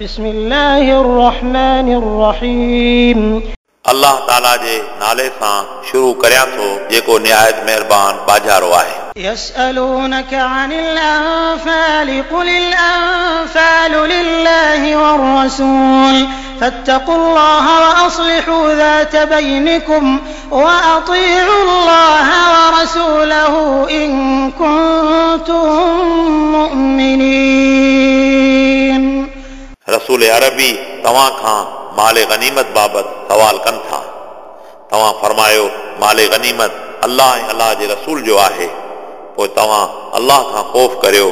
بسم الله الرحمن الرحيم. الله تعالى جي نالي سان شروع ڪريان ٿو جيڪو نهايت مهربان ٻاجهارو آهي يسألونك عن الأنفال قل الأنفال لله والرسول. فاتقوا الله وأصلحوا ذات بينكم وأطيعوا الله ورسوله إن كنتم مؤمنين. رسول عربي توهان کان مال غنيمت بابت سوال ڪن ٿا. توهان فرمايو مال غنيمت الله ۽ الله جي رسول جو آهي. پوءِ توهان الله کان خوف ڪريو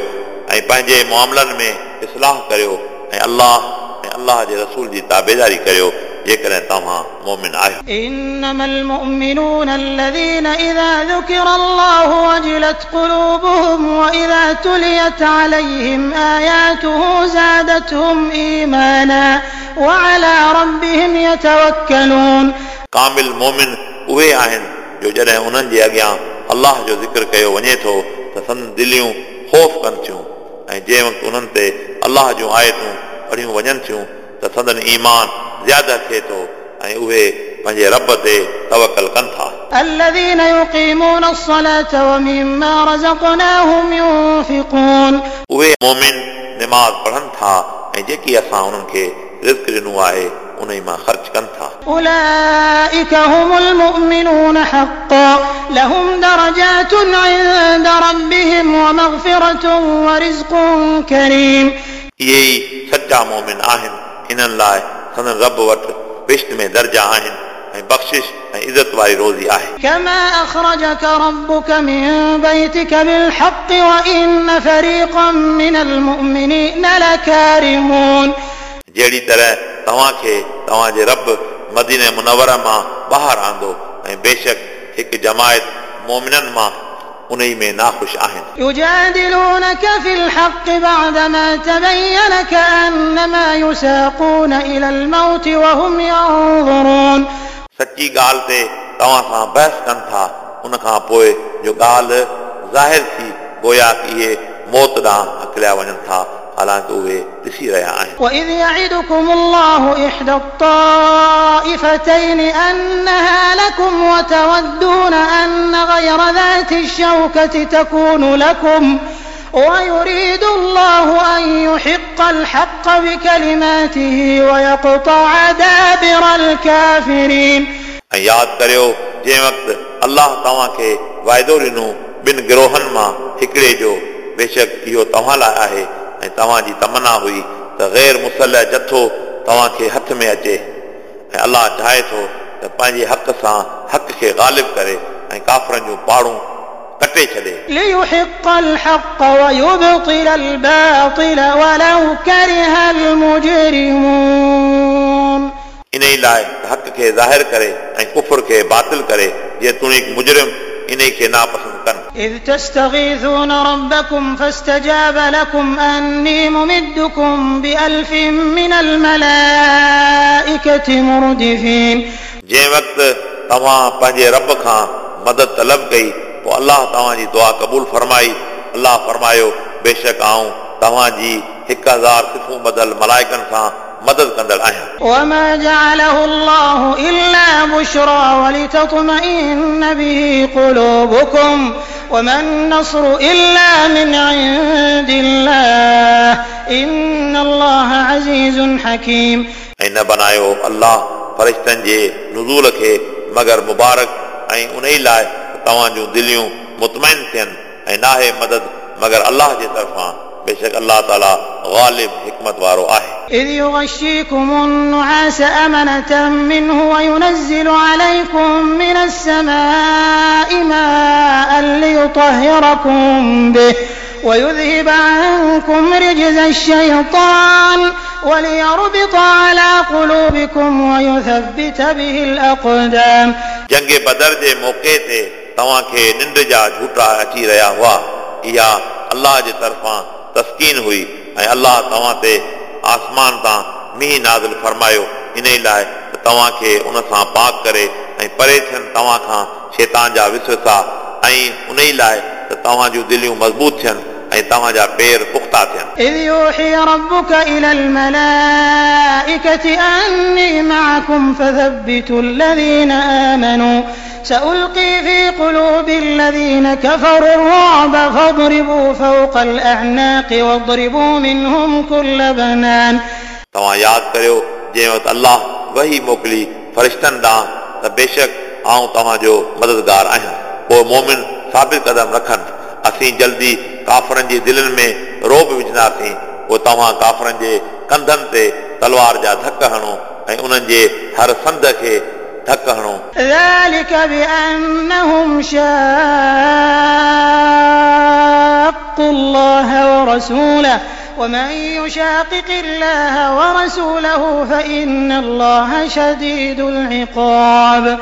۽ پنهنجي معاملن ۾ اصلاح ڪريو ۽ الله ۽ الله جي رسول جي تابيداري ڪريو जेकॾहिं तव्हां मोमिन आहियो إنما المؤمنون الذين إذا ذكر الله وجلت قلوبهم وإذا تليت عليهم آياته زادتهم إيمانا وعلى ربهم يتوكلون कामिल मोमिन उहे आहिनि जो जॾहिं उन्हनि जे अॻियां अलाह जो ज़िक्र कयो वञे थो त संद दिलियूं ख़ौफ़ कनि थियूं ऐं जंहिं वक़्तु उन्हनि ते अलाह जूं आयतूं पढ़ियूं वञनि थियूं त संदन ईमान ज़्यादा थिए थो ऐं उहे पंहिंजे रब ते तवकल कनि था الذين يقيمون الصلاة ومما رزقناهم ينفقون उहे मोमिन निमाज़ पढ़नि था ऐं जेकी असां उन्हनि खे रिस्क ॾिनो आहे उन ई मां ख़र्च कनि था أولئك هم المؤمنون حقا لهم درجات عند ربهم ومغفرة ورزق كريم इहे ई सचा मोमिन आहिनि इन्हनि लाइ संदन रब वटि बिश्त में दर्जा आहिनि ऐं बख़्शिश ऐं इज़त वारी रोज़ी आहे كما أخرجك ربك من بيتك بالحق وإن فريقا من المؤمنين لكارهون जहिड़ी तरह तव्हांखे तव्हांजे रब मदीने मुनवर मां ॿाहिरि आंदो ऐं बेशक हिकु जमायत मोमिननि मां उन ई में नाख़ुशि आहिनि يجادلونك في الحق بعدما تبين كأنما يساقون إلى الموت وهم ينظرون सची ॻाल्हि ते तव्हां सां बहस कनि था उन खां पोइ जो ॻाल्हि ज़ाहिर थी गोया कि इहे मौत ॾांहुं हकलिया वञनि था हालांकि उहे ॾिसी रहिया आहिनि وإذ يعدكم الله إحدى الطائفتين أنها لكم وتودون أن غير ذات الشوكة تكون لكم ويريد الله أن يحق الحق بكلماته ويقطع دابر الكافرين ऐं यादि करियो जंहिं वक़्तु अलाह तव्हांखे वाइदो ॾिनो ॿिनि गिरोहनि मां हिकिड़े जो बेशक इहो तव्हां लाइ आहे ۽ توهان جي تمنا هئي ته غير مسل جٿو توهان کي هٿ ۾ اچي. ۽ الله چاهي ٿو ته پنهنجي حق سان حق کي غالب ڪري ۽ ڪافرن جون پاڙون ظاہر کرے کرے کفر کے باطل ناپسند कनि إذ تستغيثون ربكم فاستجاب لكم أني ممدكم بألف من الملائكة مردفين जंहिं वक़्तु तव्हां पंहिंजे रब खां मदद तलब कई पोइ अलाह तव्हांजी दुआ क़बूल फरमाई अलाह फरमायो बेशक आऊं तव्हांजी हिकु हज़ार सिफ़ूं बदल मलाइकनि सां मदद कंदड़ आहियां وما جعله الله إلا بشرى ولتطمئن به قلوبكم وما النصر إلا من عند الله إن الله عزيز حكيم ऐं न बनायो अलाह फ़रिश्तनि जे नुज़ूल खे मगर मुबारक ऐं उन ई लाइ तव्हां जूं दिलियूं मुतमइन थियनि ऐं नाहे मदद मगर अलाह जे तरफ़ां बेशक अलाह ताला ग़ालिब हिकमत वारो आहे إذ يغشيكم النعاس أمنة منه وينزل عليكم من السماء ماء ليطهركم به ويذهب عنكم رجز الشيطان وليربط على قلوبكم ويثبت به الأقدام जंग बदर जे मौक़े ते तव्हांखे निंड जा झूठा अची रहिया हुआ इहा अलाह जे तरफ़ां तस्कीन हुई ऐं अलाह तव्हां ते आसमान तां मींहुं नाज़िल फरमायो इन ई लाइ त तव्हांखे उन सां पाक करे ऐं परे थियनि तव्हां खां शैतान जा विसवसा ऐं उन ई लाइ त तव्हां जूं दिलियूं मज़बूत थियनि ऐं तव्हांजा पेर पुख़्ता थियनि إذ يوحي ربك إلى الملائكة أني معكم فثبتوا الذين آمنوا سألقي في قلوب الذين كفروا الرعب فاضربوا فوق الأعناق واضربوا منهم كل بنان तव्हां यादि करियो जंहिं वक़्तु अलाह वही मोकिली फ़रिश्तनि ॾांहुं त बेशक आउं तव्हांजो मददगार आहियां पोइ मोमिन साबित क़दम रखनि असीं जल्दी काफ़रनि जी दिलनि में रोब विझंदासीं पोइ तव्हां काफ़रनि जे कंधनि ते तलवार जा धक हणो ऐं उन्हनि जे हर संद खे धक हणो ذلك بأنهم شاقوا الله ورسوله ومن يشاقق الله ورسوله فإن الله شديد العقاب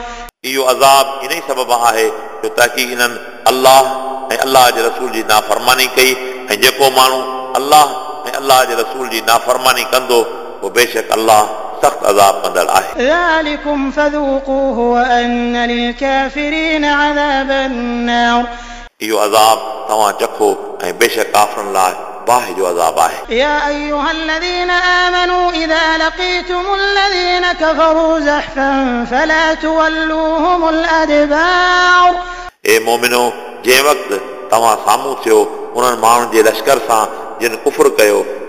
इहो अज़ाब इन ई सबबु आहे जो ताकी इन्हनि अलाह ऐं अलाह जे रसूल जी नाफ़रमानी कई ऐं जेको माण्हू अलाह ऐं अलाह जे रसूल जी नाफ़रमानी कंदो उहो बेशक अलाह सख़्तु अज़ाब कंदड़ आहे ذلكم فذوقوه وأن للكافرين عذاب النار इहो अज़ाब तव्हां चखो ऐं बेशक काफ़रनि लाइ बाहि जो अज़ाब आहे يا أيها الذين آمنوا إذا لقيتم الذين كفروا زحفا فلا تولوهم الأدبار ए मोमिनो जंहिं वक़्तु तव्हां साम्हूं थियो उन्हनि माण्हुनि जे लश्कर सां जिन कुफुर कयो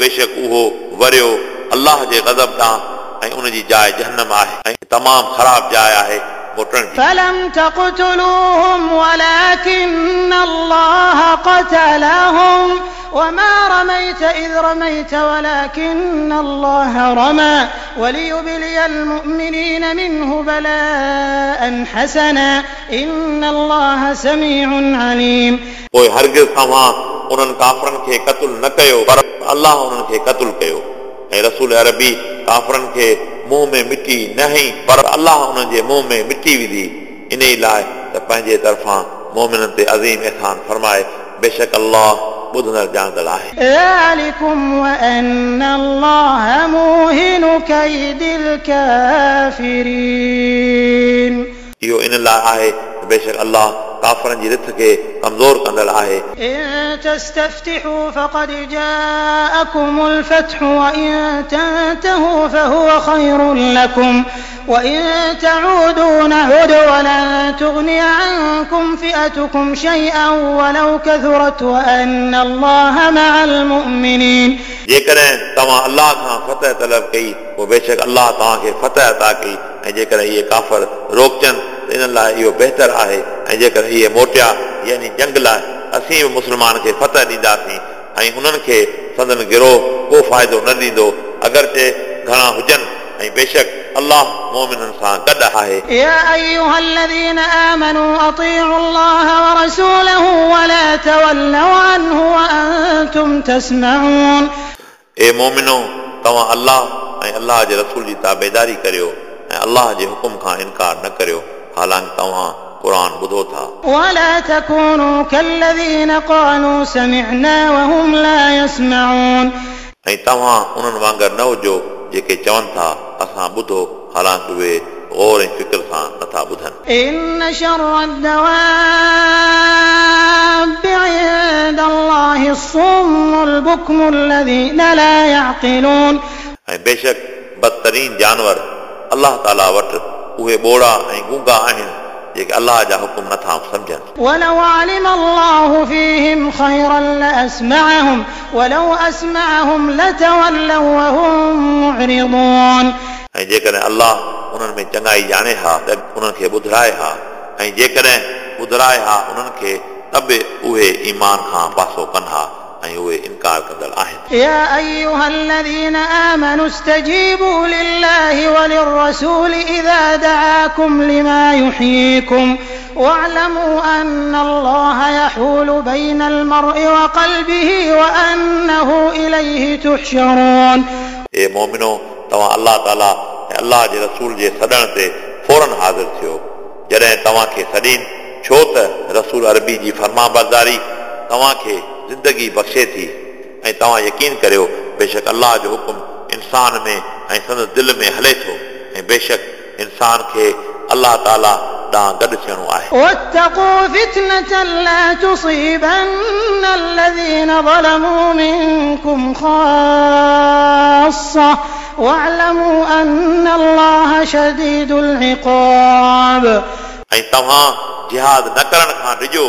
बेशक उहो वरियो अलाह जे गज़ब ॾांहुं ऐं उन जी जाइ जहनम आहे ऐं तमामु ख़राब जाइ आहे मोटण जी فلم تقتلوهم ولكن الله قتلهم وما رميت إذ رميت ولكن الله رمى وليبلي المؤمنين منه بلاء حسنا إن الله سميع عليم पोइ हरगिज़ तव्हां انهن ڪافرن کي قتل نه ڪيو پر الله انهن کي قتل ڪيو ۽ رسول عربي ڪافرن کي منهن ۾ مٽي نه هئي پر الله انهن جي منهن ۾ مٽي وڌي ان ئي لاءِ ته پنهنجي طرفان مومنن تي عظيم احسان فرمائي بيشڪ الله ٻڌندڙ ڄاڻندڙ آهي ذلكم وأن الله موهن كيد الكافرين इहो इन लाइ आहे त बेशक अलाह काफ़रनि जी रिथ खे कमज़ोर कंदड़ आहे إن تستفتحوا فقد جاءكم الفتح وإن تنتهوا فهو خير لكم وإن تعودوا نعد ولن تغني عنكم فئتكم شيئا ولو كثرت وأن الله مع المؤمنين जेकॾहिं तव्हां अलाह खां फतह तलब कई पोइ बेशक अलाह तव्हांखे फतह अता कई ऐं जेकॾहिं इहे काफ़र रोकजनि त इन लाइ इहो बहितर आहे ऐं जेकॾहिं इहे मोटिया यानी जंग लाइ असीं बि मुस्लमान खे फतह ॾींदासीं ऐं उन्हनि खे संदन गिरोह को फ़ाइदो न ॾींदो अगरचे घणा हुजनि ऐं बेशक अलाह मोमिननि सां गॾु आहे يا أيها الذين آمنوا أطيعوا الله ورسوله ولا تولوا عنه وأنتم تسمعون ए मोमिनो तव्हां अलाह ऐं अलाह जे रसूल जी ताबेदारी करियो ऐं अलाह जे हुकुम खां इनकार न करियो हालांकि तव्हां क़ुर ॿुधो था ولا تكونوا كالذين قالوا سمعنا وهم لا يسمعون ऐं तव्हां उन्हनि वांगुरु न हुजो जेके चवनि था असां ॿुधो हालांकि उहे गौर ऐं फिक्र सां नथा ॿुधनि إن شر الدواب عند الله الصم البكم الذين لا يعقلون ऐं बेशक बदतरीन जानवर अलाह ताला वटि उहे ॿोड़ा ऐं गूंगा आहिनि जेके अलाह जा हुकुम नथा सम्झनि ولو علم الله فيهم خيرا لأسمعهم ولو أسمعهم لتولوا وهم معرضون ऐं जेकॾहिं अलाह उन्हनि में चङाई ॼाणे हा त उन्हनि खे ॿुधराए हा ऐं जेकॾहिं ॿुधराए हा उन्हनि खे त बि उहे ईमान खां पासो कनि हा ऐं उहे इनकार कंदड़ आहिनि يا أيها الذين آمنوا استجيبوا لله وللرسول إذا دعاكم لما يحييكم واعلموا أن الله يحول بين المرء وقلبه وأنه إليه تحشرون ए मोमिनो तव्हां अलाह ताला ऐं अलाह जे रसूल जे सॾण ते फौरन हाज़िर थियो जॾहिं तव्हांखे सॾीनि छो त रसूल अरबी जी फर्मा बरदारी तव्हांखे ज़िंदगी बख़्शे थी ऐं तव्हां यकीन करियो बेशक अलाह जो हुकुम इंसान में ऐं संदसि दिलि में हले थो ऐं बेशक इंसान खे अलाह ताला ॾांहुं गॾु थियणो आहे واتقوا فتنة لا تصيبن الذين ظلموا منكم خاصة واعلموا أن الله شديد العقاب ऐं तव्हां जिहाद न करण खां ॾिजो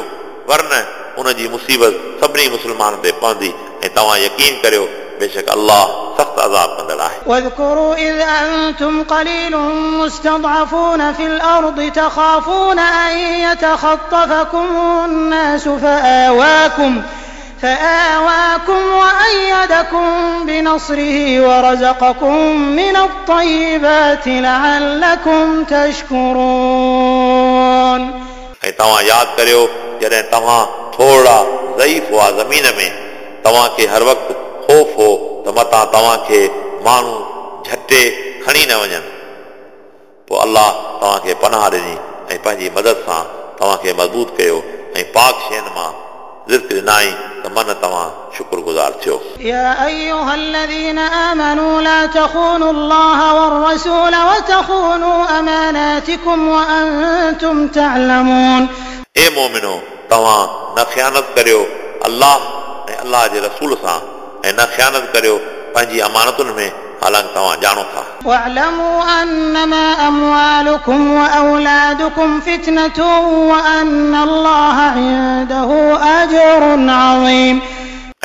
वरन उन जी मुसीबत सभिनी मुस्लमाननि ते पवंदी ऐं तव्हां यकीन करियो बेशक अलाह सख़्तु अज़ाब कंदड़ आहे واذكروا إذ أنتم قليل مستضعفون في الأرض تخافون أن يتخطفكم الناس فآواكم فآواكم وأيدكم بنصره ورزقكم من الطيبات لعلكم تشكرون ऐं तव्हां यादि करियो जॾहिं तव्हां थोरा ज़ईफ़ हुआ ज़मीन में तव्हांखे हर वक़्तु ख़ौफ़ हो त मतां तव्हांखे माण्हू झटे खणी न वञनि पोइ अलाह तव्हांखे पनाह ॾिनी ऐं पंहिंजी मदद सां तव्हांखे मज़बूत कयो ऐं पाक शयुनि मां रिज़्क ॾिनाई त मन तव्हां शुक्रगुज़ार थियो يا أيها الذين آمنوا لا تخونوا الله والرسول وتخونوا أماناتكم وأنتم تعلمون ए मोमिनो तव्हां न ख़यानत करियो अलाह ऐं अलाह जे रसूल सां ऐं न ख़यानत करियो पंहिंजी अमानतुनि में हालांकि तव्हां ॼाणो था واعلموا أنما أموالكم وأولادكم فتنة وأن الله عنده أجر عظيم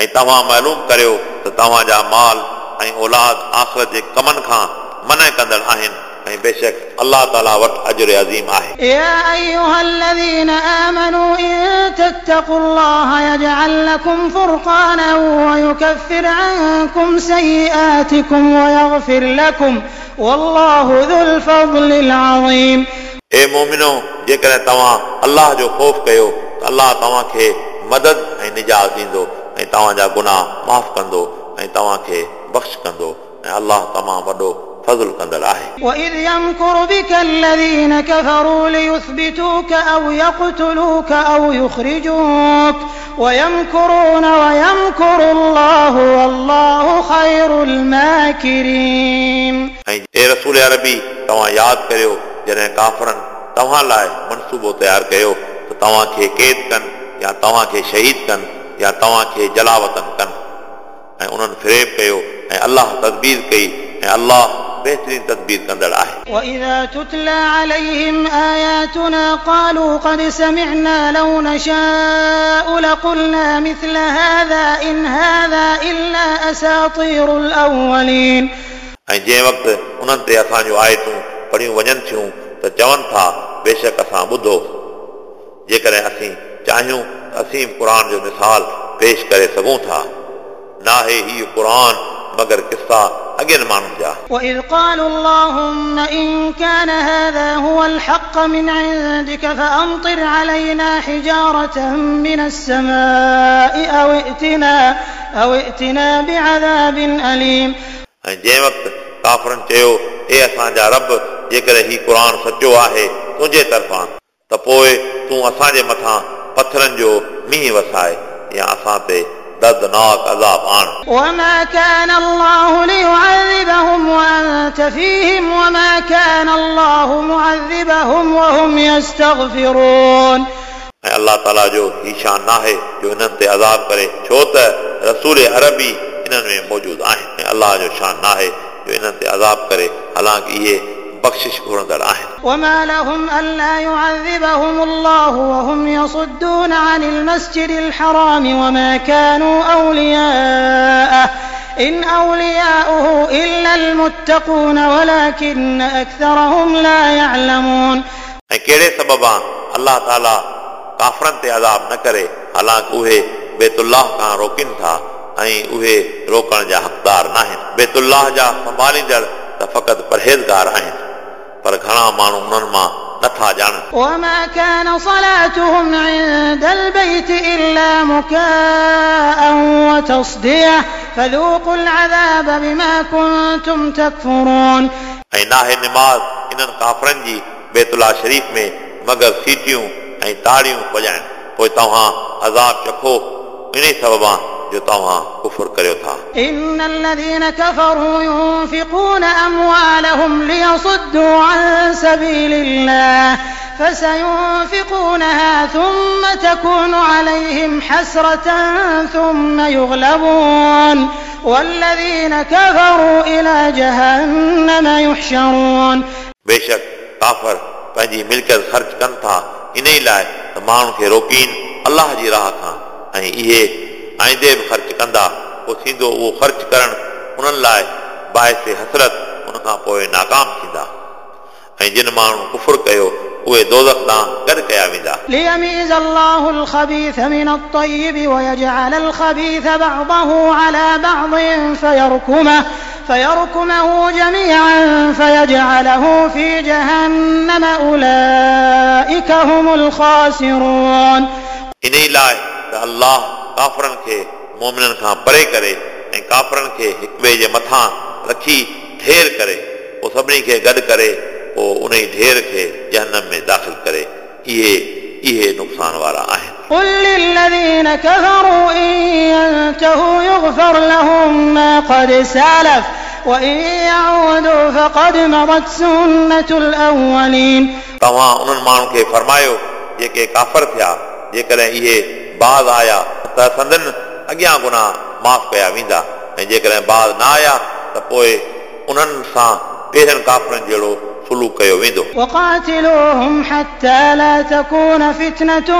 ऐं तव्हां मालूम करियो त तव्हांजा माल ऐं औलाद आख़िरत जे कमनि खां मन कंदड़ आहिनि ऐं बेशक अलाह ताला वटि अजर अज़ीम आहे يا أيها الذين آمنوا إن تتقوا الله يجعل لكم فرقانا ويكفر عنكم سيئاتكم ويغفر لكم والله ذو الفضل العظيم ए मोमिनो जेकॾहिं तव्हां अलाह जो ख़ौफ़ कयो त अलाह तव्हांखे मदद ऐं निजात ॾींदो ऐं तव्हांजा गुनाह माफ़ कंदो ऐं तव्हांखे बख़्श कंदो ऐं अलाह तमामु वॾो फज़ुल कंदड़ आहे وإذ يمكر بك الذين كفروا ليثبتوك أو يقتلوك أو يخرجوك ويمكرون ويمكر الله والله خير الماكرين ऐं ए रसूल अरबी तव्हां यादि करियो जॾहिं काफ़रनि तव्हां लाइ मनसूबो तयारु कयो त तव्हांखे क़ैद कनि या तव्हांखे शहीद कनि या तव्हांखे जलावतन कनि ऐं उन्हनि फ़रेब कयो ऐं अलाह तदबीर कई ऐं अलाह बहितरीन तदबीर कंदड़ आहे وإذا تتلى عليهم آياتنا قالوا قد سمعنا لو نشاء لقلنا مثل هذا إن هذا إلا أساطير الأولين ऐं जंहिं वक़्तु उन्हनि ते असांजूं आयतूं पढ़ियूं वञनि थियूं त चवनि था बेशक असां ॿुधो जेकॾहिं असीं चाहियूं त असीं क़ुर जो मिसाल पेश करे सघूं था नाहे हीउ क़ुर मगर किसा अॻियनि माण्हुनि जा وإذ قالوا اللهم إن كان هذا هو الحق من عندك فأمطر علينا حجارة من السماء أو ائتنا أو ائتنا بعذاب أليم ऐं जंहिं वक़्तु काफ़रनि चयो ए असांजा रब जेकॾहिं हीउ क़ुर सचो आहे तुंहिंजे तरफ़ां त पोइ तूं असांजे मथां पथरनि जो मींहुं वसाए या असां ते दर्दनाक अज़ाब आण وما كان الله ليعذبهم وأنت فيهم وما كان الله معذبهم وهم يستغفرون ऐं अलाह ताला जो ही शान नाहे जो हिननि ते अज़ाब करे छो त रसूल अरबी इन्हनि में मौजूदु आहिनि ऐं अलाह जो शान नाहे जो इन्हनि ते अज़ाब करे हालांकि इहे बख़्शिश घुरंदड़ आहिनि وما لهم ألا يعذبهم الله وهم يصدون عن المسجد الحرام وما كانوا أولياءه إن أولياؤه إلا المتقون ولكن أكثرهم لا يعلمون ऐं कहिड़े सबबा अलाह ताला काफ़रनि ते अज़ाब न करे हालांकि उहे बेतुल्लाह खां रोकनि था ऐं उहे रोकण जा हक़दार न आहिनि बेतुल्लाह जा संभालींदड़ त फ़क़ति परहेज़गार आहिनि पर घणा माण्हू उन्हनि मां नथा ॼाणनि وما كان صلاتهم عند البيت إلا مكاء وتصدية فذوقوا العذاب بما كنتم تكفرون ऐं नाहे निमाज़ इन्हनि काफ़रनि जी बेतुल्ला शरीफ़ में मगर सीटियूं ऐं ताड़ियूं वॼाइनि पोइ तव्हां अज़ाब चखो इन सबबां जो तव्हां कुफुर करियो था إن الذين كفروا ينفقون أموالهم ليصدوا عن سبيل الله فسينفقونها ثم تكون عليهم حسرة ثم يغلبون والذين كفروا إلى جهنم يحشرون बेशक काफ़र पंहिंजी मिल्कियत ख़र्च कनि था इन ई लाइ त माण्हुनि खे रोकीन अलाह जी राह खां ऐं इहे आईंदे बि ख़र्च कंदा पोइ थींदो उहो ख़र्च करणु उन्हनि लाइ बाहिस हसरत उन खां पोइ नाकाम थींदा ऐं जिन माण्हू कुफुर कयो उहे दोज़ख ॾांहुं गॾु कया वेंदा ليميز الله الخبيث من الطيب ويجعل الخبيث بعضه على بعض فيركمه فيركمه جميعا فيجعله في جهنم أولئك هم الخاسرون इन ई लाइ त अलाह काफ़रनि खे मोमिननि खां परे करे ऐं काफ़रनि खे हिक ॿिए जे मथां रखी ढेर करे पोइ सभिनी खे गॾु करे पोइ उन ई ढेर खे जहनम में दाख़िल करे इहे इहे नुक़सान वारा आहिनि قل للذين كفروا إن ينتهوا يغفر لهم ما قد سلف وإن يعودوا فقد مضت سنة الأولين तव्हां उन्हनि माण्हुनि खे फरमायो जेके काफ़र थिया जेकॾहिं इहे बाज़ आया त संदन अॻियां गुनाह माफ़ कया वेंदा ऐं जेकॾहिं बाज़ न आया त पोइ उन्हनि सां पहिरियनि काफ़रनि जहिड़ो सुलूक कयो वेंदो وقاتلوهم حتى لا تكون فتنة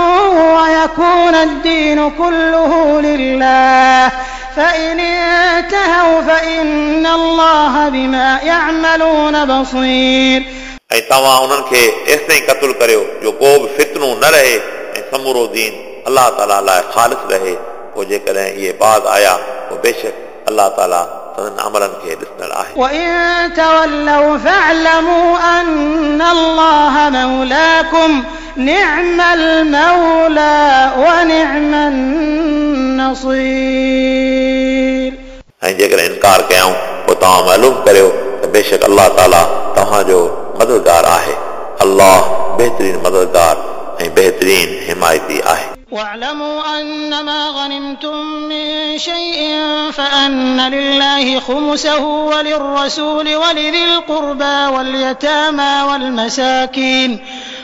ويكون الدين كله لله فإن انتهوا فإن الله بما يعملون بصير ऐं तव्हां उन्हनि खे एसि ताईं क़तलु करियो जो को बि फितनो न रहे ऐं समूरो दीन अलाह ताला लाइ ख़ालिस रहे पोइ जेकॾहिं इहे बाज़ आया पोइ बेशक अलाह ताला सदन अमलनि खे ॾिसंदड़ आहे وإن تولوا فاعلموا أن الله مولاكم نعم المولى ونعم النصير ऐं जेकॾहिं इनकार कयऊं पोइ तव्हां मालूम करियो त बेशक अलाह ताला तव्हांजो मददगार आहे अलाह बहितरीन मददगार ऐं बहितरीन हिमायती आहे واعلموا أنما غنمتم من شيء فأن لله خمسه وللرسول ولذي القربى واليتامى والمساكين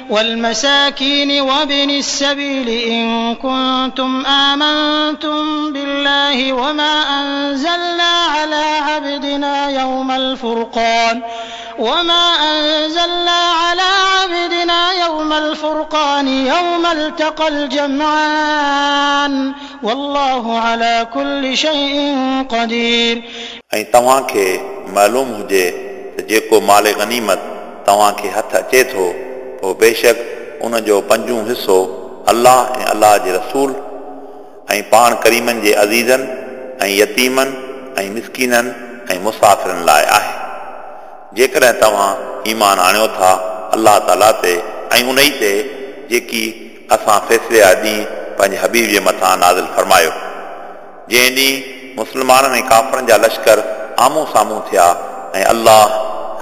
والمساكين وابن السبيل إن كنتم آمنتم بالله وما أنزلنا على عبدنا يوم الفرقان. وما أنزلنا على عبدنا يوم الفرقان يوم التقى الجمعان والله على كل شيء قدير ऐं तव्हांखे मालूम हुजे त जेको माल गनीमत तव्हांखे हथ अचे थो पोइ बेशक उन जो पंजूं हिसो अलाह ऐं अलाह जे रसूल ऐं पाण करीमनि जे अज़ीज़नि ऐं यतीमनि ऐं मिसकीननि ऐं मुसाफ़िरनि लाइ आहे جيڪڏهن توهان ايمان آڻيو ٿا الله تعاليٰ تي ۽ ان ئي تي جيڪي اسان فيصلي جا ڏينهن پنهنجي حبيب جي مٿان نازل فرمايو جنهن ڏينهن مسلمانن ۽ ڪافرن جا لشڪر آمهون سامهون ٿيا ۽ الله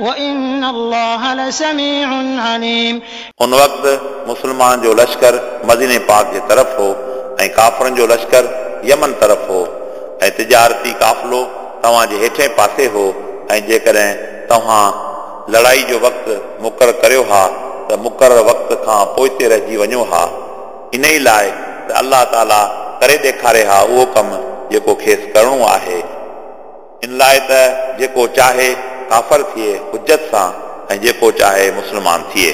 وإن الله لسميع عليم उन वक़्तु मुस्लमान जो लश्कर मदीने पाक जे तरफ़ हो ऐं काफ़रनि जो लश्कर यमन तरफ़ हो ऐं तिजारती काफ़िलो तव्हांजे हेठे पासे हो ऐं जेकॾहिं तव्हां लड़ाई जो वक़्तु मुक़ररु करियो हा त मुक़ररु वक़्त खां पोइते रहिजी वञो हा इन ई लाइ त अलाह ताला करे ॾेखारे हा उहो कमु जेको खेसि करिणो आहे इन लाइ त जेको चाहे काफ़र थिए हुजत सां ऐं जेको चाहे मुस्लमान थिए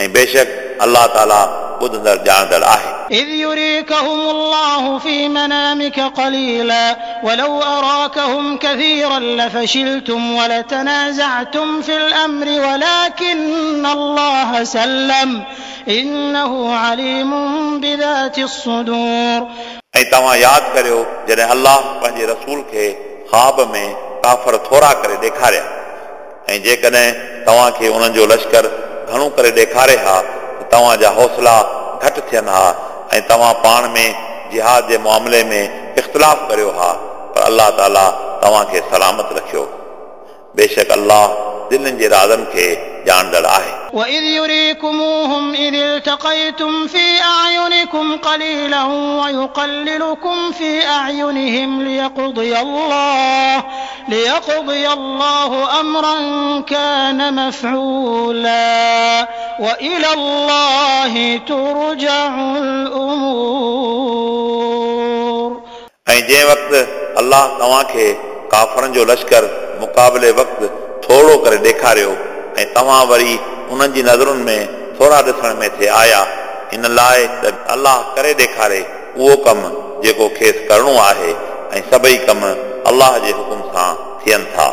ऐं बेशक अलाह ताला ॿुधंदड़ ॼाणंदड़ आहे إذ يريكهم الله في منامك قليلا ولو أراكهم كثيرا لفشلتم ولتنازعتم في الأمر ولكن الله سلم إنه عليم بذات الصدور ऐं तव्हां यादि करियो जॾहिं अलाह पंहिंजे रसूल खे ख़्वाब में ڪافر ٿورا ڪري ڏيکاريا. ۽ جيڪڏهن توهان کي انهن جو لشڪر گهڻو ڪري ڏيکاري ها ته توهان جا حوصلا گهٽ ٿين ها ۽ توهان پاڻ ۾ جهاد جي معاملي ۾ اختلاف ڪريو ها پر الله تالا توهان کي سلامت رکيو. بيشڪ الله दिलनि जे राज़नि खे ॼाणंदड़ आहे وإذ يريكموهم إذ التقيتم في أعينكم قليلا ويقللكم في أعينهم ليقضي الله ليقضي الله أمرا كان مفعولا وإلى الله ترجع الأمور ऐं जंहिं वक़्तु अलाह तव्हांखे काफ़रनि जो लश्कर मुक़ाबले वक़्तु ٿورو ڪري ڏيکاريو ۽ توهان وري انهن جي نظرن ۾ ٿورا ڏسڻ ۾ ٿئي آيا. ان لاءِ ته الله ڪري ڏيکاري اهو ڪم جيڪو کيس ڪرڻو آهي ۽ سڀئي ڪم الله جي حڪم سان ٿين ٿا